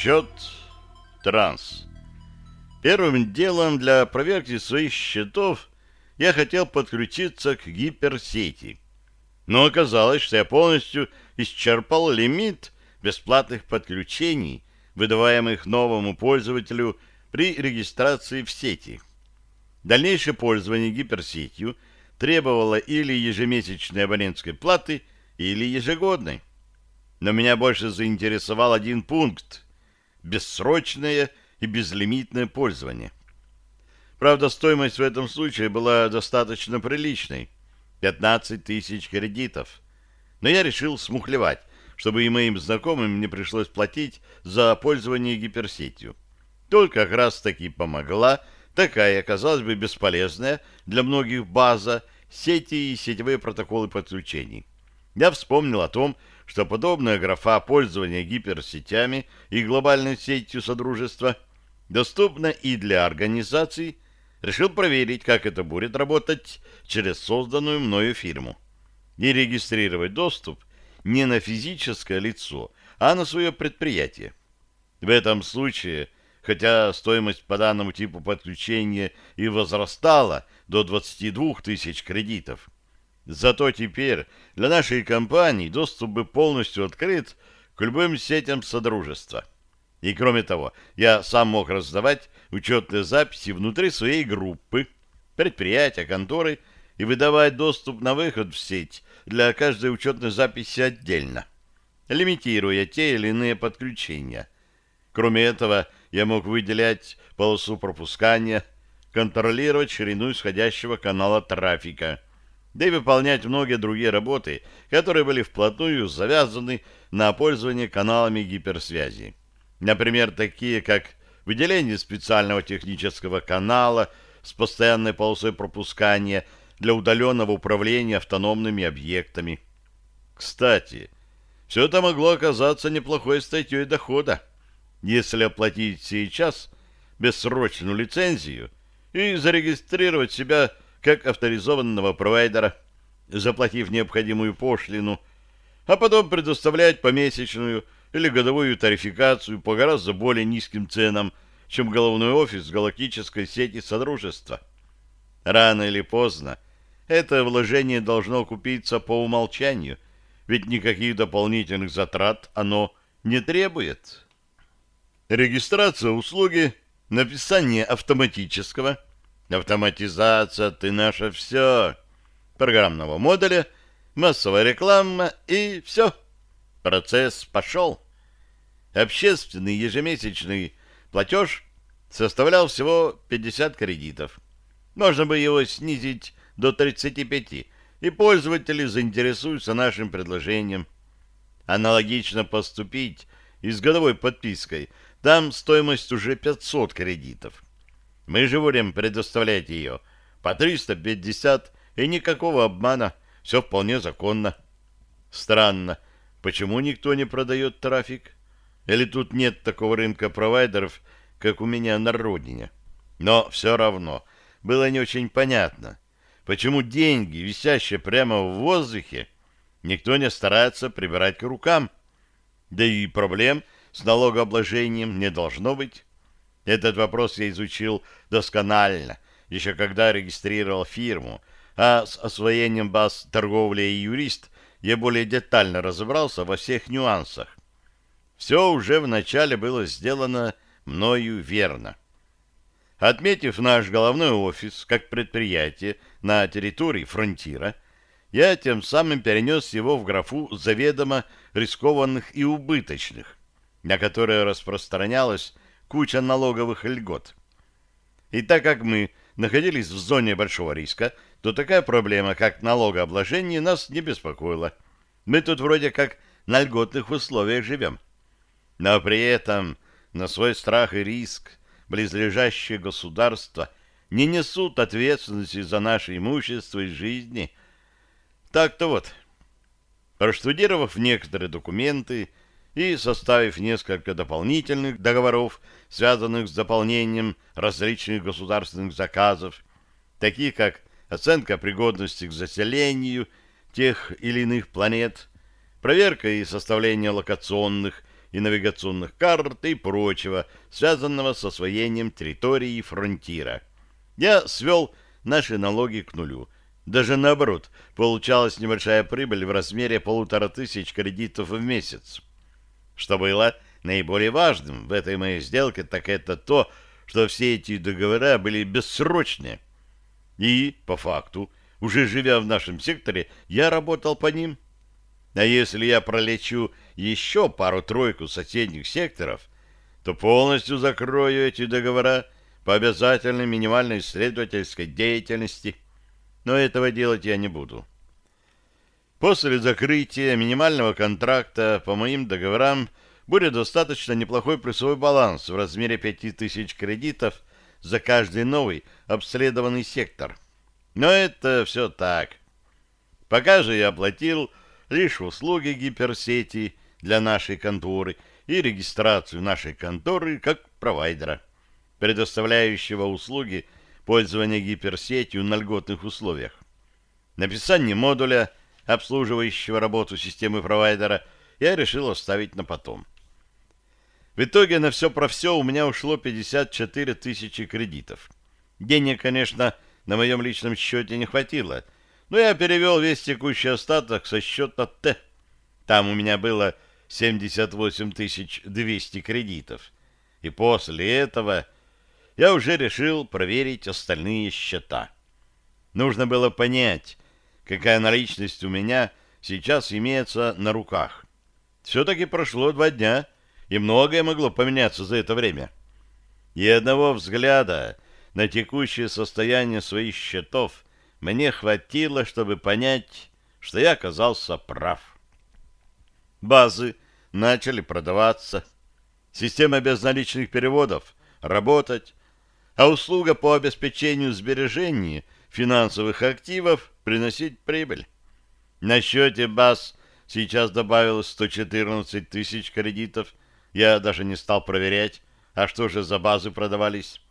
Счет транс. Первым делом для проверки своих счетов я хотел подключиться к гиперсети. Но оказалось, что я полностью исчерпал лимит бесплатных подключений, выдаваемых новому пользователю при регистрации в сети. Дальнейшее пользование гиперсетью требовало или ежемесячной абонентской платы, или ежегодной. Но меня больше заинтересовал один пункт – бессрочное и безлимитное пользование. Правда, стоимость в этом случае была достаточно приличной – 15 тысяч кредитов. Но я решил смухлевать, чтобы и моим знакомым не пришлось платить за пользование гиперсетью. Тут как раз-таки помогла такая, казалось бы, бесполезная для многих база, сети и сетевые протоколы подключений. Я вспомнил о том, что подобная графа пользования гиперсетями и глобальной сетью Содружества доступна и для организаций, решил проверить, как это будет работать через созданную мною фирму. И регистрировать доступ не на физическое лицо, а на свое предприятие. В этом случае, хотя стоимость по данному типу подключения и возрастала до 22 тысяч кредитов, Зато теперь для нашей компании доступ бы полностью открыт к любым сетям Содружества. И кроме того, я сам мог раздавать учетные записи внутри своей группы, предприятия, конторы и выдавать доступ на выход в сеть для каждой учетной записи отдельно, лимитируя те или иные подключения. Кроме этого, я мог выделять полосу пропускания, контролировать ширину исходящего канала трафика – да и выполнять многие другие работы, которые были вплотную завязаны на пользование каналами гиперсвязи. Например, такие как выделение специального технического канала с постоянной полосой пропускания для удаленного управления автономными объектами. Кстати, все это могло оказаться неплохой статьей дохода, если оплатить сейчас бессрочную лицензию и зарегистрировать себя как авторизованного провайдера, заплатив необходимую пошлину, а потом предоставлять помесячную или годовую тарификацию по гораздо более низким ценам, чем головной офис галактической сети Содружества. Рано или поздно это вложение должно купиться по умолчанию, ведь никаких дополнительных затрат оно не требует. Регистрация услуги, написание автоматического – Автоматизация, ты наше все. Программного модуля, массовая реклама и все. Процесс пошел. Общественный ежемесячный платеж составлял всего 50 кредитов. Можно бы его снизить до 35, и пользователи заинтересуются нашим предложением. Аналогично поступить и с годовой подпиской. Там стоимость уже 500 кредитов. Мы же будем предоставлять ее по 350, и никакого обмана, все вполне законно. Странно, почему никто не продает трафик? Или тут нет такого рынка провайдеров, как у меня на родине? Но все равно было не очень понятно, почему деньги, висящие прямо в воздухе, никто не старается прибирать к рукам. Да и проблем с налогообложением не должно быть. Этот вопрос я изучил досконально, еще когда регистрировал фирму, а с освоением баз торговли и юрист я более детально разобрался во всех нюансах. Все уже вначале было сделано мною верно. Отметив наш головной офис как предприятие на территории фронтира, я тем самым перенес его в графу заведомо рискованных и убыточных, на которые распространялось куча налоговых льгот. И так как мы находились в зоне большого риска, то такая проблема, как налогообложение, нас не беспокоила. Мы тут вроде как на льготных условиях живем. Но при этом на свой страх и риск близлежащие государства не несут ответственности за наше имущество и жизни. Так-то вот. Проштудировав некоторые документы, и составив несколько дополнительных договоров, связанных с заполнением различных государственных заказов, таких как оценка пригодности к заселению тех или иных планет, проверка и составление локационных и навигационных карт и прочего, связанного с освоением территории фронтира. Я свел наши налоги к нулю. Даже наоборот, получалась небольшая прибыль в размере полутора тысяч кредитов в месяц. Что было наиболее важным в этой моей сделке, так это то, что все эти договора были бессрочные. И, по факту, уже живя в нашем секторе, я работал по ним. А если я пролечу еще пару-тройку соседних секторов, то полностью закрою эти договора по обязательной минимальной исследовательской деятельности. Но этого делать я не буду. После закрытия минимального контракта по моим договорам будет достаточно неплохой плюсовой баланс в размере 5000 кредитов за каждый новый обследованный сектор. Но это все так. Пока же я оплатил лишь услуги гиперсети для нашей конторы и регистрацию нашей конторы как провайдера предоставляющего услуги пользования гиперсетью на льготных условиях. Написание модуля, обслуживающего работу системы провайдера, я решил оставить на потом. В итоге на все про все у меня ушло 54 тысячи кредитов. Денег, конечно, на моем личном счете не хватило, но я перевел весь текущий остаток со счета Т. Там у меня было 78 200 кредитов. И после этого я уже решил проверить остальные счета. Нужно было понять, какая наличность у меня сейчас имеется на руках. Все-таки прошло два дня, и многое могло поменяться за это время. И одного взгляда на текущее состояние своих счетов мне хватило, чтобы понять, что я оказался прав. Базы начали продаваться, система безналичных переводов работать, а услуга по обеспечению сбережения финансовых активов приносить прибыль. На счете БАС сейчас добавилось 114 тысяч кредитов. Я даже не стал проверять, а что же за базы продавались.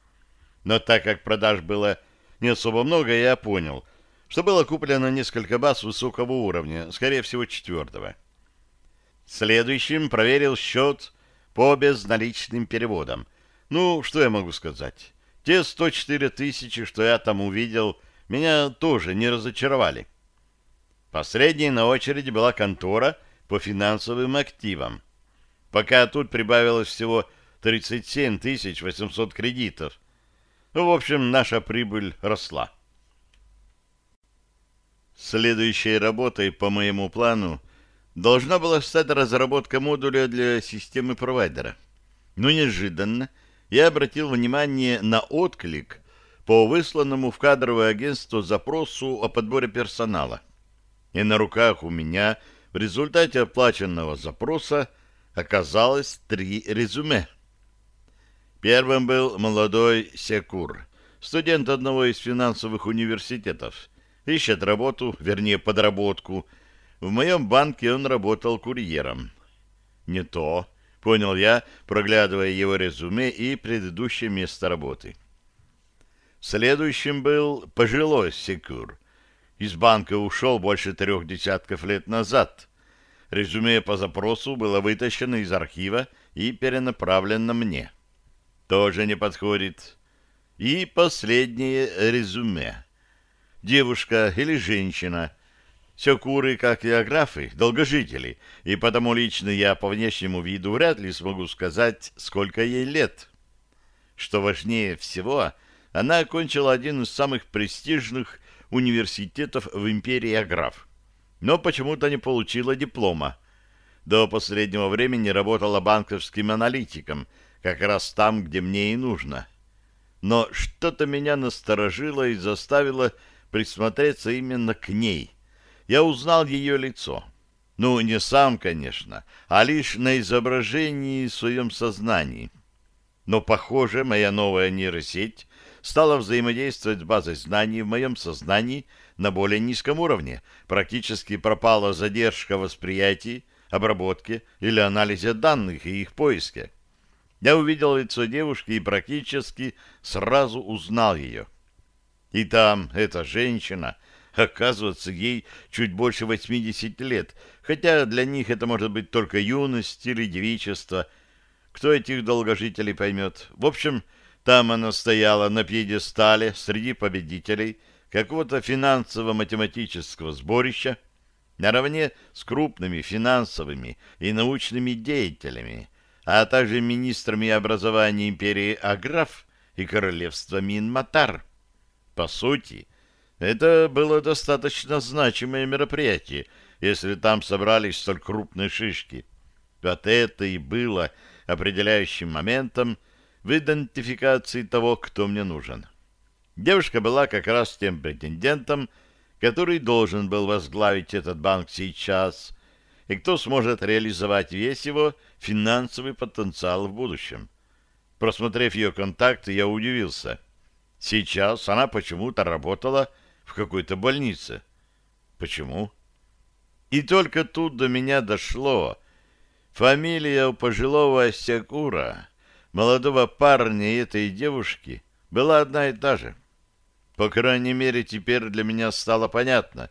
Но так как продаж было не особо много, я понял, что было куплено несколько баз высокого уровня, скорее всего четвертого. Следующим проверил счет по безналичным переводам. Ну, что я могу сказать? Те 104 тысячи, что я там увидел, меня тоже не разочаровали. Последней на очереди была контора по финансовым активам. Пока тут прибавилось всего 37 800 кредитов. Ну, в общем, наша прибыль росла. Следующей работой по моему плану должна была стать разработка модуля для системы провайдера. Но неожиданно я обратил внимание на отклик по высланному в кадровое агентство запросу о подборе персонала. И на руках у меня в результате оплаченного запроса оказалось три резюме. Первым был молодой Секур, студент одного из финансовых университетов. Ищет работу, вернее, подработку. В моем банке он работал курьером. Не то понял я, проглядывая его резюме и предыдущее место работы. Следующим был пожилой Секур. Из банка ушел больше трех десятков лет назад. Резюме по запросу было вытащено из архива и перенаправлено мне. Тоже не подходит. И последнее резюме. Девушка или женщина — все куры, как и долгожители, и потому лично я по внешнему виду вряд ли смогу сказать, сколько ей лет. Что важнее всего, она окончила один из самых престижных университетов в империи Аграф, но почему-то не получила диплома. До последнего времени работала банковским аналитиком, как раз там, где мне и нужно. Но что-то меня насторожило и заставило присмотреться именно к ней — я узнал ее лицо. Ну, не сам, конечно, а лишь на изображении в своем сознании. Но, похоже, моя новая нейросеть стала взаимодействовать с базой знаний в моем сознании на более низком уровне. Практически пропала задержка восприятия, обработки или анализе данных и их поиске. Я увидел лицо девушки и практически сразу узнал ее. И там эта женщина Оказывается, ей чуть больше 80 лет, хотя для них это может быть только юность или девичество. Кто этих долгожителей поймет? В общем, там она стояла на пьедестале среди победителей какого-то финансово-математического сборища, наравне с крупными финансовыми и научными деятелями, а также министрами образования империи Аграф и королевства Минматар. По сути, это было достаточно значимое мероприятие, если там собрались столь крупные шишки. Вот это и было определяющим моментом в идентификации того, кто мне нужен. Девушка была как раз тем претендентом, который должен был возглавить этот банк сейчас, и кто сможет реализовать весь его финансовый потенциал в будущем. Просмотрев ее контакты, я удивился. Сейчас она почему-то работала в какой-то больнице. Почему? И только тут до меня дошло. Фамилия у пожилого Секура, молодого парня и этой девушки, была одна и та же. По крайней мере, теперь для меня стало понятно,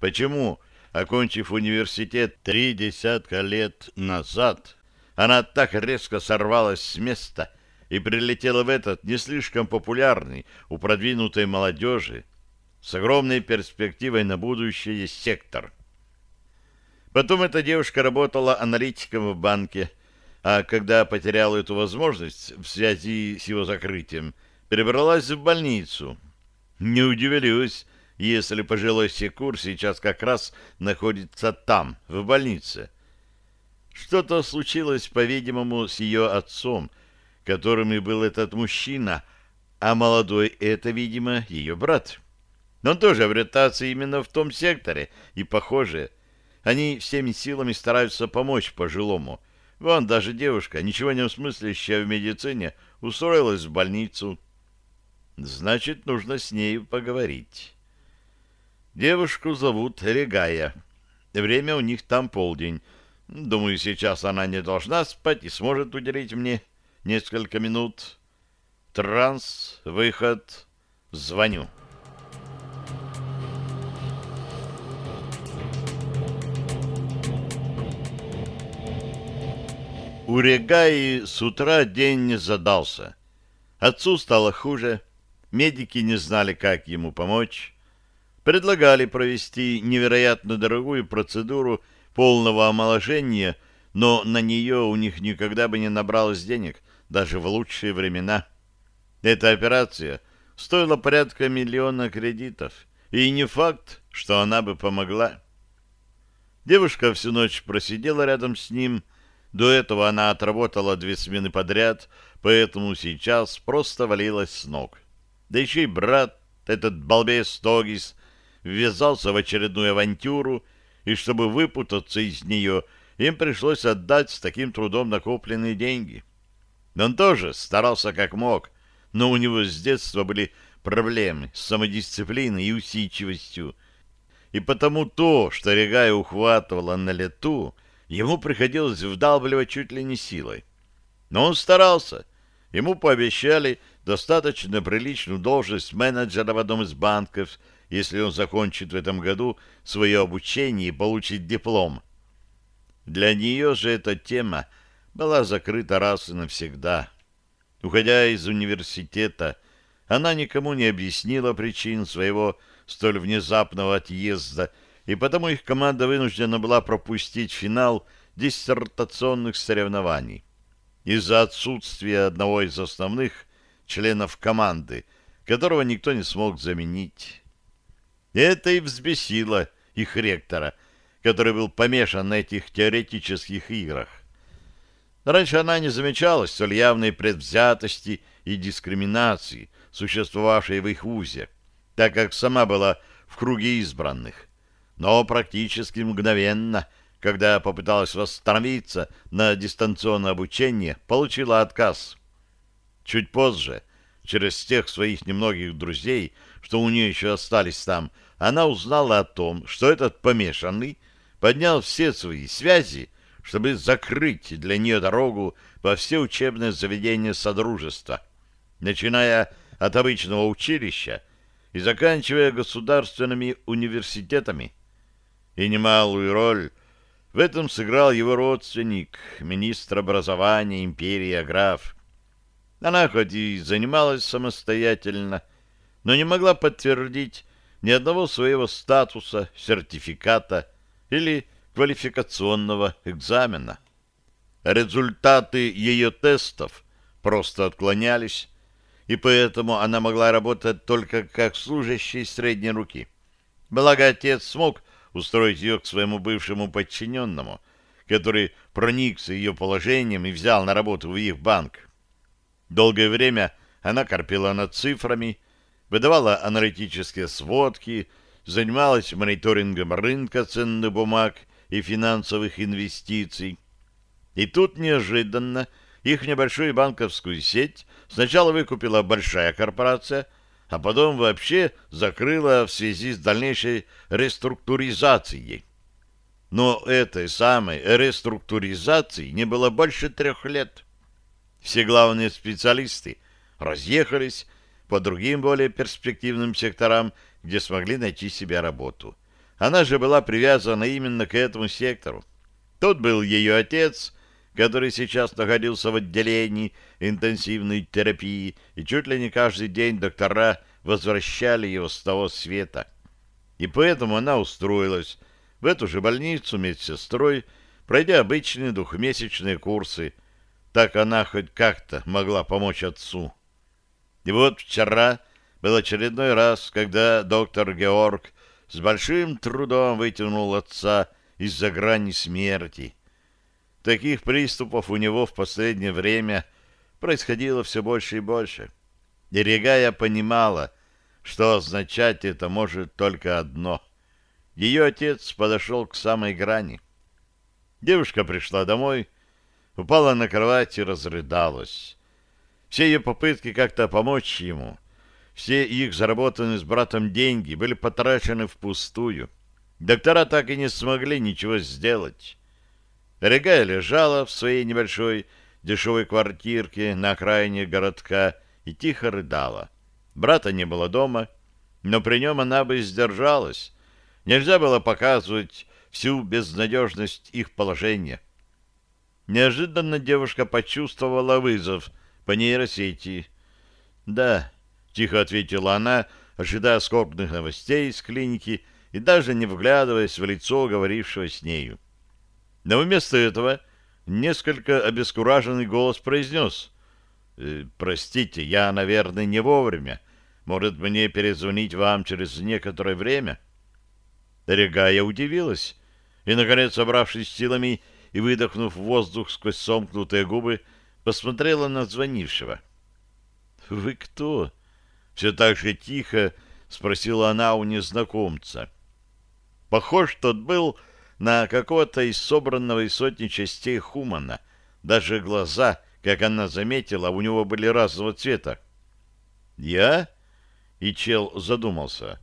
почему, окончив университет три десятка лет назад, она так резко сорвалась с места и прилетела в этот не слишком популярный у продвинутой молодежи с огромной перспективой на будущее сектор. Потом эта девушка работала аналитиком в банке, а когда потеряла эту возможность в связи с его закрытием, перебралась в больницу. Не удивлюсь, если пожилой Секур сейчас как раз находится там, в больнице. Что-то случилось, по-видимому, с ее отцом, которым и был этот мужчина, а молодой — это, видимо, ее брат. Но он тоже обретается именно в том секторе, и, похоже, они всеми силами стараются помочь пожилому. Вон даже девушка, ничего не усмыслящая в медицине, устроилась в больницу. Значит, нужно с ней поговорить. Девушку зовут Регая. Время у них там полдень. Думаю, сейчас она не должна спать и сможет уделить мне несколько минут. Транс, выход, звоню. У Регаи с утра день не задался. Отцу стало хуже, медики не знали, как ему помочь. Предлагали провести невероятно дорогую процедуру полного омоложения, но на нее у них никогда бы не набралось денег, даже в лучшие времена. Эта операция стоила порядка миллиона кредитов, и не факт, что она бы помогла. Девушка всю ночь просидела рядом с ним, до этого она отработала две смены подряд, поэтому сейчас просто валилась с ног. Да еще и брат, этот балбес Тогис, ввязался в очередную авантюру, и чтобы выпутаться из нее, им пришлось отдать с таким трудом накопленные деньги. Он тоже старался как мог, но у него с детства были проблемы с самодисциплиной и усидчивостью, и потому то, что Регая ухватывала на лету, ему приходилось вдалбливать чуть ли не силой. Но он старался. Ему пообещали достаточно приличную должность менеджера в одном из банков, если он закончит в этом году свое обучение и получит диплом. Для нее же эта тема была закрыта раз и навсегда. Уходя из университета, она никому не объяснила причин своего столь внезапного отъезда и потому их команда вынуждена была пропустить финал диссертационных соревнований. Из-за отсутствия одного из основных членов команды, которого никто не смог заменить. Это и взбесило их ректора, который был помешан на этих теоретических играх. Раньше она не замечала столь явной предвзятости и дискриминации, существовавшей в их вузе, так как сама была в круге избранных но практически мгновенно, когда попыталась восстановиться на дистанционное обучение, получила отказ. Чуть позже, через тех своих немногих друзей, что у нее еще остались там, она узнала о том, что этот помешанный поднял все свои связи, чтобы закрыть для нее дорогу во все учебные заведения Содружества, начиная от обычного училища и заканчивая государственными университетами. И немалую роль в этом сыграл его родственник, министр образования империи Аграф. Она хоть и занималась самостоятельно, но не могла подтвердить ни одного своего статуса, сертификата или квалификационного экзамена. Результаты ее тестов просто отклонялись, и поэтому она могла работать только как служащий средней руки. Благо отец смог устроить ее к своему бывшему подчиненному, который проникся ее положением и взял на работу в их банк. Долгое время она корпела над цифрами, выдавала аналитические сводки, занималась мониторингом рынка ценных бумаг и финансовых инвестиций. И тут неожиданно их небольшую банковскую сеть сначала выкупила большая корпорация, а потом вообще закрыла в связи с дальнейшей реструктуризацией. Но этой самой реструктуризации не было больше трех лет. Все главные специалисты разъехались по другим более перспективным секторам, где смогли найти себе работу. Она же была привязана именно к этому сектору. Тот был ее отец, который сейчас находился в отделении интенсивной терапии, и чуть ли не каждый день доктора возвращали его с того света. И поэтому она устроилась в эту же больницу медсестрой, пройдя обычные двухмесячные курсы – так она хоть как-то могла помочь отцу. И вот вчера был очередной раз, когда доктор Георг с большим трудом вытянул отца из-за грани смерти. Таких приступов у него в последнее время происходило все больше и больше. И Регая понимала, что означать это может только одно. Ее отец подошел к самой грани. Девушка пришла домой, упала на кровать и разрыдалась. Все ее попытки как-то помочь ему, все их заработанные с братом деньги были потрачены впустую. Доктора так и не смогли ничего сделать. Регая лежала в своей небольшой дешевой квартирке на окраине городка и тихо рыдала. Брата не было дома, но при нем она бы сдержалась. Нельзя было показывать всю безнадежность их положения. Неожиданно девушка почувствовала вызов по нейросети. «Да», — тихо ответила она, ожидая скорбных новостей из клиники и даже не вглядываясь в лицо говорившего с нею. Но вместо этого несколько обескураженный голос произнес. «Э, «Простите, я, наверное, не вовремя. Может, мне перезвонить вам через некоторое время?» Регая удивилась и, наконец, собравшись силами, и, выдохнув воздух сквозь сомкнутые губы, посмотрела на звонившего. «Вы кто?» — все так же тихо спросила она у незнакомца. Похож тот был на какого-то из собранного из сотни частей Хумана. Даже глаза, как она заметила, у него были разного цвета. «Я?» — и чел задумался.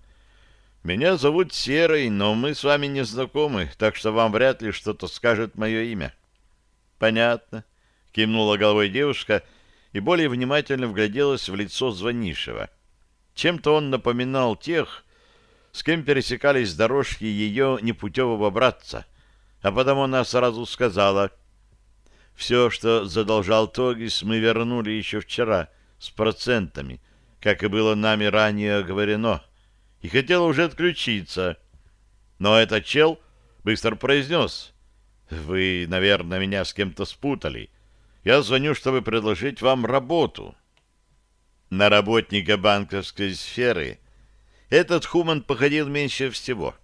Меня зовут Серый, но мы с вами не знакомы, так что вам вряд ли что-то скажет мое имя. Понятно, кивнула головой девушка и более внимательно вгляделась в лицо звонившего. Чем-то он напоминал тех, с кем пересекались дорожки ее непутевого братца. А потому она сразу сказала, «Все, что задолжал Тогис, мы вернули еще вчера с процентами, как и было нами ранее оговорено» и хотела уже отключиться. Но этот чел быстро произнес. «Вы, наверное, меня с кем-то спутали. Я звоню, чтобы предложить вам работу». На работника банковской сферы этот Хуман походил меньше всего.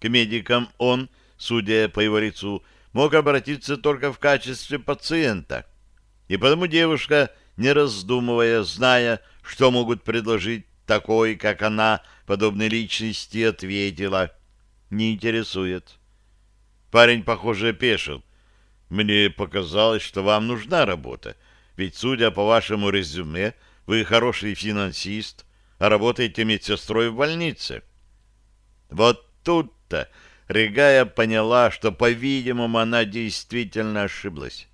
К медикам он, судя по его лицу, мог обратиться только в качестве пациента. И потому девушка, не раздумывая, зная, что могут предложить такой, как она, подобной личности, ответила. «Не интересует». Парень, похоже, опешил. «Мне показалось, что вам нужна работа, ведь, судя по вашему резюме, вы хороший финансист, а работаете медсестрой в больнице». Вот тут-то Регая поняла, что, по-видимому, она действительно ошиблась.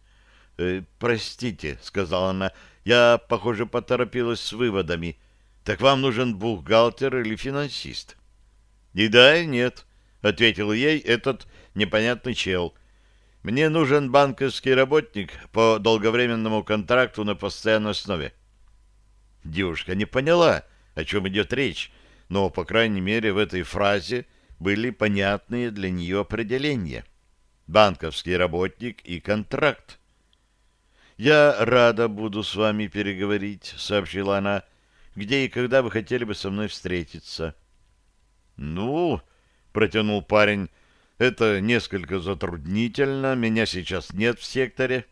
«Э, «Простите», — сказала она, — «я, похоже, поторопилась с выводами. Так вам нужен бухгалтер или финансист? И да, и нет, ответил ей этот непонятный чел. Мне нужен банковский работник по долговременному контракту на постоянной основе. Девушка не поняла, о чем идет речь, но, по крайней мере, в этой фразе были понятные для нее определения. Банковский работник и контракт. «Я рада буду с вами переговорить», — сообщила она. «Где и когда вы хотели бы со мной встретиться?» «Ну», — протянул парень, — «это несколько затруднительно. Меня сейчас нет в секторе.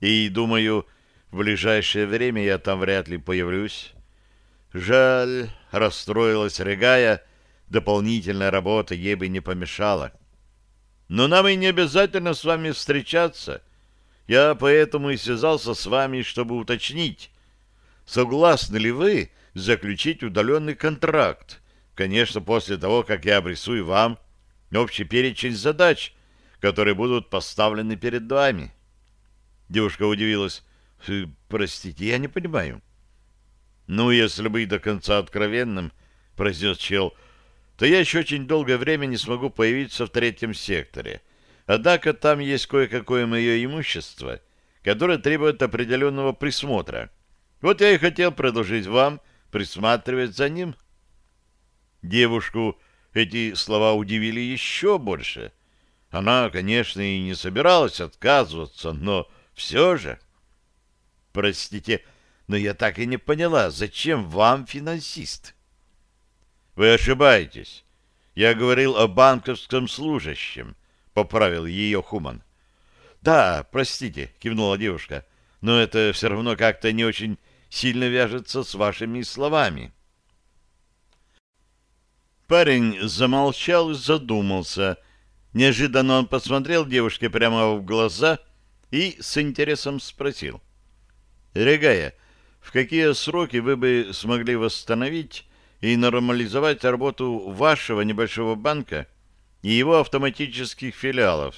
И, думаю, в ближайшее время я там вряд ли появлюсь». «Жаль», — расстроилась Регая, — «дополнительная работа ей бы не помешала». «Но нам и не обязательно с вами встречаться». Я поэтому и связался с вами, чтобы уточнить, согласны ли вы заключить удаленный контракт, конечно, после того, как я обрисую вам общий перечень задач, которые будут поставлены перед вами. Девушка удивилась. «Простите, я не понимаю». «Ну, если быть до конца откровенным», — произнес чел, — «то я еще очень долгое время не смогу появиться в третьем секторе». Однако там есть кое-какое мое имущество, которое требует определенного присмотра. Вот я и хотел предложить вам присматривать за ним. Девушку эти слова удивили еще больше. Она, конечно, и не собиралась отказываться, но все же... Простите, но я так и не поняла, зачем вам финансист? Вы ошибаетесь. Я говорил о банковском служащем поправил ее Хуман. «Да, простите», — кивнула девушка, — «но это все равно как-то не очень сильно вяжется с вашими словами». Парень замолчал и задумался. Неожиданно он посмотрел девушке прямо в глаза и с интересом спросил. «Регая, в какие сроки вы бы смогли восстановить и нормализовать работу вашего небольшого банка?» и его автоматических филиалов,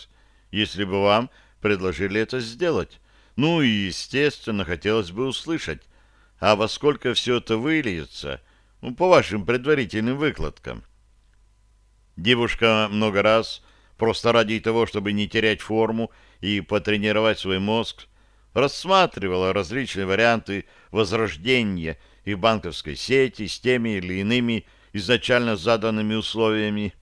если бы вам предложили это сделать. Ну и, естественно, хотелось бы услышать, а во сколько все это выльется, ну, по вашим предварительным выкладкам. Девушка много раз, просто ради того, чтобы не терять форму и потренировать свой мозг, рассматривала различные варианты возрождения их банковской сети с теми или иными изначально заданными условиями,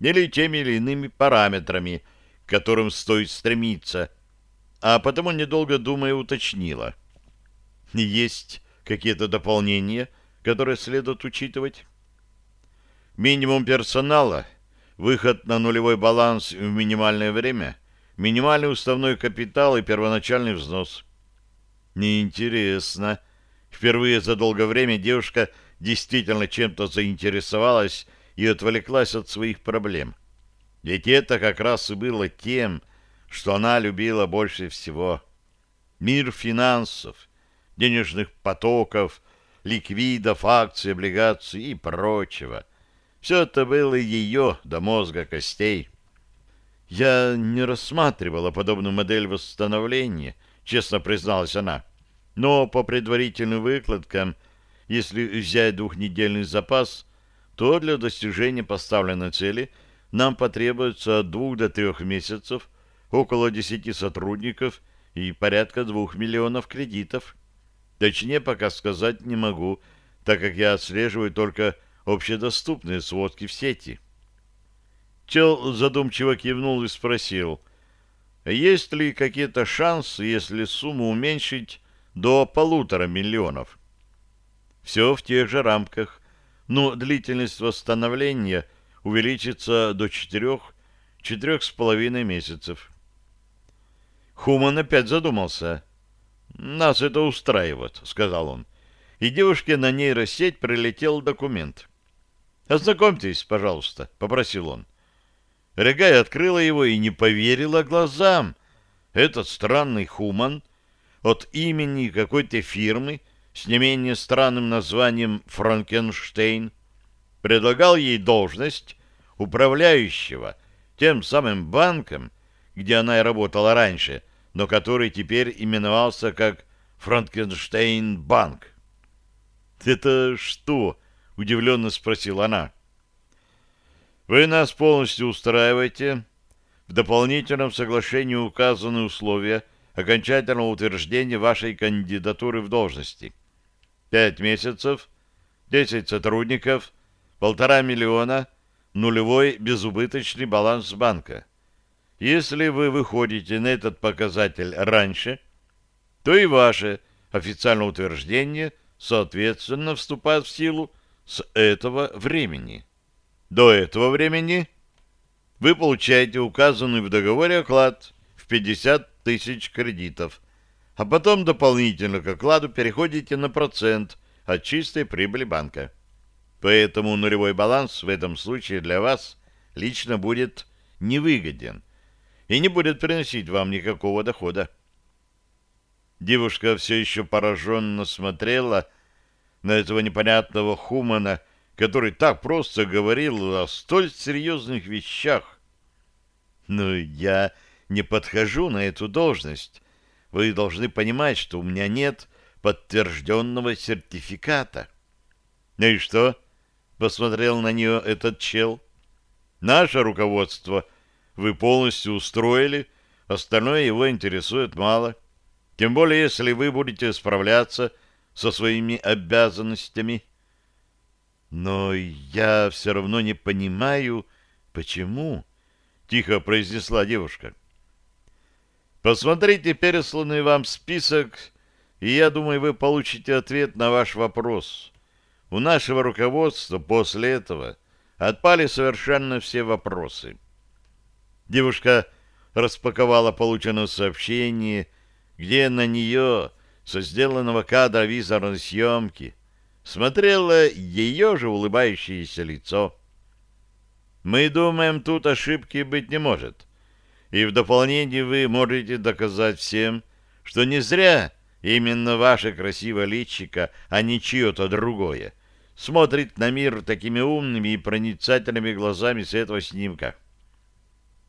или теми или иными параметрами, к которым стоит стремиться, а потому, недолго думая, уточнила. Есть какие-то дополнения, которые следует учитывать? Минимум персонала, выход на нулевой баланс в минимальное время, минимальный уставной капитал и первоначальный взнос. Неинтересно. Впервые за долгое время девушка действительно чем-то заинтересовалась и отвлеклась от своих проблем. Ведь это как раз и было тем, что она любила больше всего. Мир финансов, денежных потоков, ликвидов, акций, облигаций и прочего. Все это было ее до мозга костей. «Я не рассматривала подобную модель восстановления», — честно призналась она. «Но по предварительным выкладкам, если взять двухнедельный запас, то для достижения поставленной цели нам потребуется от двух до трех месяцев, около десяти сотрудников и порядка двух миллионов кредитов. Точнее пока сказать не могу, так как я отслеживаю только общедоступные сводки в сети. Чел задумчиво кивнул и спросил, есть ли какие-то шансы, если сумму уменьшить до полутора миллионов? Все в тех же рамках, но длительность восстановления увеличится до четырех, четырех с половиной месяцев. Хуман опять задумался. «Нас это устраивает», — сказал он. И девушке на нейросеть прилетел документ. «Ознакомьтесь, пожалуйста», — попросил он. Регай открыла его и не поверила глазам. Этот странный Хуман от имени какой-то фирмы с не менее странным названием Франкенштейн, предлагал ей должность управляющего тем самым банком, где она и работала раньше, но который теперь именовался как Франкенштейн-банк. «Это что?» — удивленно спросила она. «Вы нас полностью устраиваете. В дополнительном соглашении указаны условия окончательного утверждения вашей кандидатуры в должности. Пять месяцев, десять сотрудников, полтора миллиона, нулевой безубыточный баланс банка. Если вы выходите на этот показатель раньше, то и ваше официальное утверждение – соответственно, вступает в силу с этого времени. До этого времени вы получаете указанный в договоре оклад в 50 тысяч кредитов, а потом дополнительно к окладу переходите на процент от чистой прибыли банка. Поэтому нулевой баланс в этом случае для вас лично будет невыгоден и не будет приносить вам никакого дохода. Девушка все еще пораженно смотрела на этого непонятного хумана, который так просто говорил о столь серьезных вещах. «Но я не подхожу на эту должность. Вы должны понимать, что у меня нет подтвержденного сертификата». «Ну и что?» — посмотрел на нее этот чел. «Наше руководство вы полностью устроили, остальное его интересует мало». Тем более, если вы будете справляться со своими обязанностями. Но я все равно не понимаю, почему, — тихо произнесла девушка. Посмотрите пересланный вам список, и я думаю, вы получите ответ на ваш вопрос. У нашего руководства после этого отпали совершенно все вопросы. Девушка распаковала полученное сообщение где на нее со сделанного кадра визорной съемки смотрело ее же улыбающееся лицо. Мы думаем, тут ошибки быть не может. И в дополнение вы можете доказать всем, что не зря именно ваше красивое личико, а не чье-то другое, смотрит на мир такими умными и проницательными глазами с этого снимка.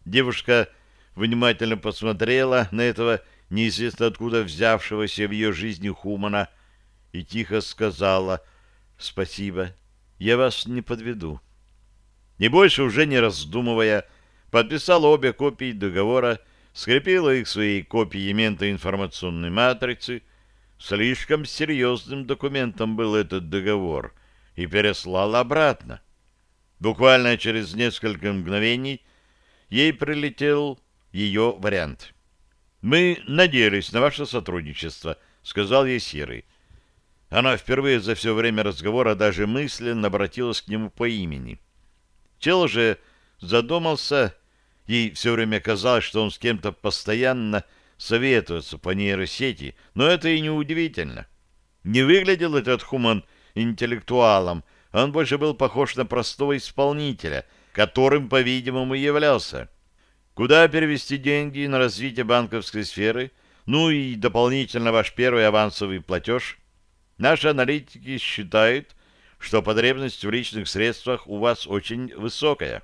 Девушка внимательно посмотрела на этого неизвестно откуда взявшегося в ее жизни Хумана, и тихо сказала «Спасибо, я вас не подведу». И больше уже не раздумывая, подписала обе копии договора, скрепила их своей копией ментоинформационной матрицы. Слишком серьезным документом был этот договор и переслала обратно. Буквально через несколько мгновений ей прилетел ее вариант — «Мы надеялись на ваше сотрудничество», — сказал ей Серый. Она впервые за все время разговора даже мысленно обратилась к нему по имени. Чел же задумался, ей все время казалось, что он с кем-то постоянно советуется по нейросети, но это и не удивительно. Не выглядел этот хуман интеллектуалом, он больше был похож на простого исполнителя, которым, по-видимому, являлся. Куда перевести деньги на развитие банковской сферы? Ну и дополнительно ваш первый авансовый платеж. Наши аналитики считают, что потребность в личных средствах у вас очень высокая.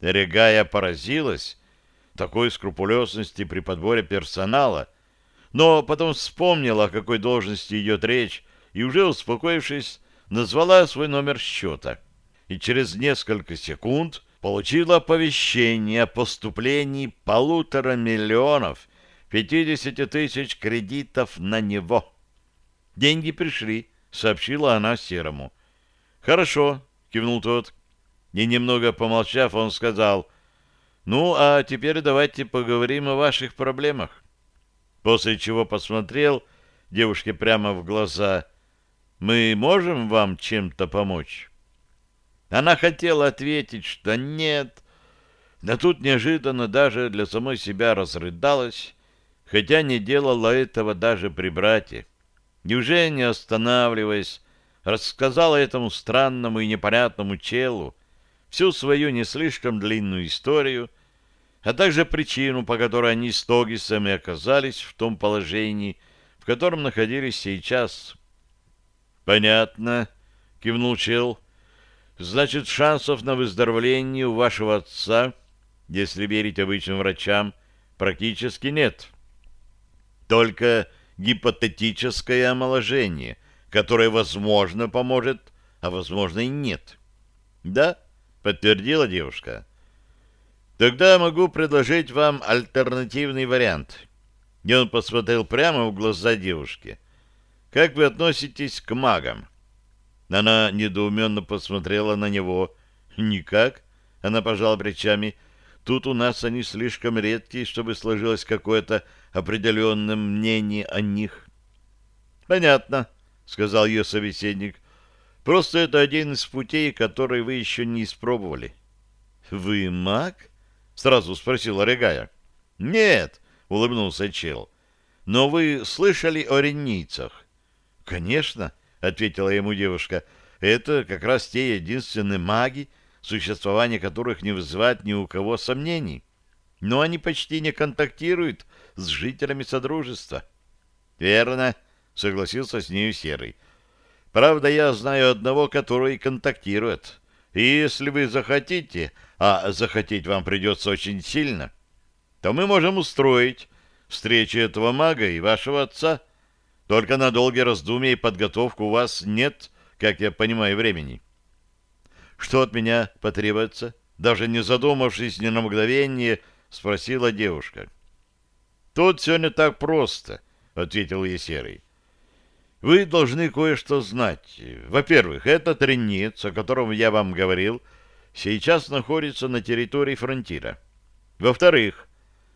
Регая поразилась такой скрупулезности при подборе персонала, но потом вспомнила, о какой должности идет речь, и уже успокоившись, назвала свой номер счета. И через несколько секунд получила оповещение о поступлении полутора миллионов пятидесяти тысяч кредитов на него. Деньги пришли, сообщила она Серому. Хорошо, кивнул тот. И немного помолчав, он сказал, ну, а теперь давайте поговорим о ваших проблемах. После чего посмотрел девушке прямо в глаза. Мы можем вам чем-то помочь? Она хотела ответить, что нет, но тут неожиданно даже для самой себя разрыдалась, хотя не делала этого даже при брате. И не останавливаясь, рассказала этому странному и непонятному челу всю свою не слишком длинную историю, а также причину, по которой они с Тогисом и оказались в том положении, в котором находились сейчас. «Понятно», — кивнул чел, Значит, шансов на выздоровление у вашего отца, если верить обычным врачам, практически нет. Только гипотетическое омоложение, которое, возможно, поможет, а возможно и нет. Да, подтвердила девушка. Тогда могу предложить вам альтернативный вариант. И он посмотрел прямо в глаза девушки. Как вы относитесь к магам? Она недоуменно посмотрела на него. Никак. Она пожала плечами. Тут у нас они слишком редкие, чтобы сложилось какое-то определенное мнение о них. Понятно, сказал ее собеседник. Просто это один из путей, который вы еще не испробовали. Вы маг? Сразу спросила Регая. Нет, улыбнулся чел. Но вы слышали о ренийцах? Конечно, ответила ему девушка. Это как раз те единственные маги, существование которых не вызывает ни у кого сомнений. Но они почти не контактируют с жителями Содружества. Верно, согласился с нею Серый. Правда, я знаю одного, который контактирует. И если вы захотите, а захотеть вам придется очень сильно, то мы можем устроить встречу этого мага и вашего отца. Только на долгие раздумья и подготовку у вас нет, как я понимаю, времени. Что от меня потребуется? Даже не задумавшись ни на мгновение, спросила девушка. Тут все не так просто, ответил ей Серый. Вы должны кое-что знать. Во-первых, этот ренец, о котором я вам говорил, сейчас находится на территории фронтира. Во-вторых,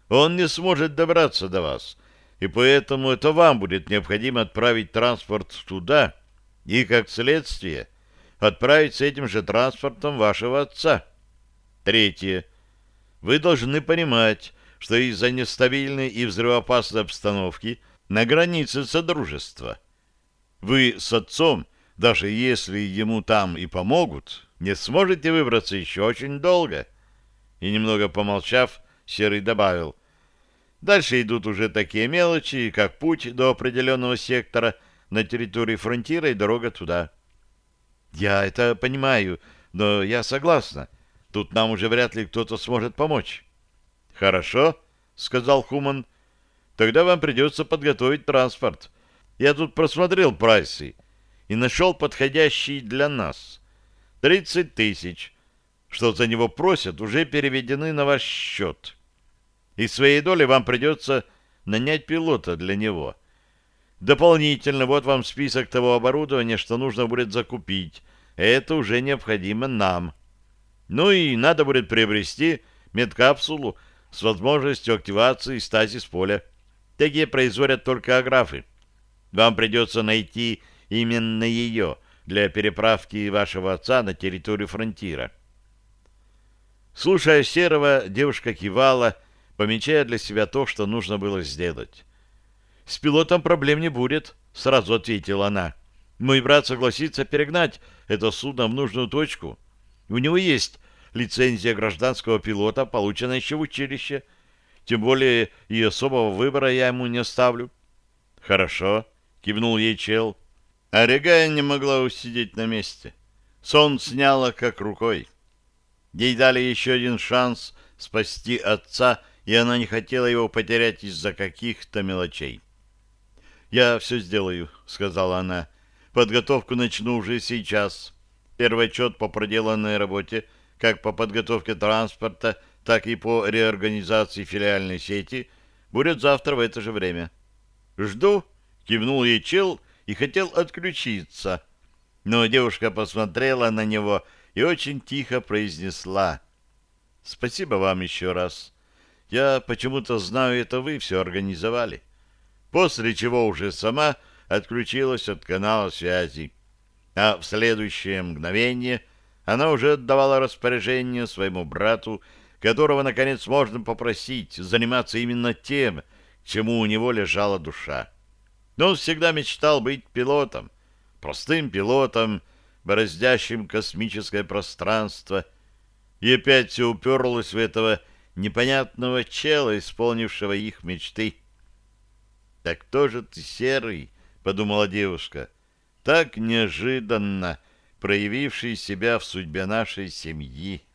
он не сможет добраться до вас, и поэтому это вам будет необходимо отправить транспорт туда и, как следствие, отправить с этим же транспортом вашего отца. Третье. Вы должны понимать, что из-за нестабильной и взрывоопасной обстановки на границе Содружества вы с отцом, даже если ему там и помогут, не сможете выбраться еще очень долго. И немного помолчав, Серый добавил, дальше идут уже такие мелочи, как путь до определенного сектора на территории фронтира и дорога туда. Я это понимаю, но я согласна. Тут нам уже вряд ли кто-то сможет помочь. Хорошо, сказал Хуман. Тогда вам придется подготовить транспорт. Я тут просмотрел прайсы и нашел подходящий для нас. Тридцать тысяч. Что за него просят, уже переведены на ваш счет. Из своей доли вам придется нанять пилота для него. Дополнительно вот вам список того оборудования, что нужно будет закупить. Это уже необходимо нам. Ну и надо будет приобрести медкапсулу с возможностью активации стазис поля. Такие производят только аграфы. Вам придется найти именно ее для переправки вашего отца на территорию фронтира. Слушая Серого, девушка кивала, помечая для себя то, что нужно было сделать. «С пилотом проблем не будет», — сразу ответила она. «Мой брат согласится перегнать это судно в нужную точку. У него есть лицензия гражданского пилота, полученная еще в училище. Тем более и особого выбора я ему не оставлю». «Хорошо», — кивнул ей чел. А Регая не могла усидеть на месте. Сон сняла как рукой. Ей дали еще один шанс спасти отца, и она не хотела его потерять из-за каких-то мелочей. «Я все сделаю», — сказала она. «Подготовку начну уже сейчас. Первый отчет по проделанной работе, как по подготовке транспорта, так и по реорганизации филиальной сети, будет завтра в это же время». «Жду», — кивнул ей чел и хотел отключиться. Но девушка посмотрела на него и очень тихо произнесла. «Спасибо вам еще раз. Я почему-то знаю, это вы все организовали» после чего уже сама отключилась от канала связи. А в следующее мгновение она уже отдавала распоряжение своему брату, которого, наконец, можно попросить заниматься именно тем, чему у него лежала душа. Но он всегда мечтал быть пилотом, простым пилотом, бороздящим космическое пространство, и опять все уперлось в этого непонятного чела, исполнившего их мечты. «Так кто же ты серый?» — подумала девушка. «Так неожиданно проявивший себя в судьбе нашей семьи».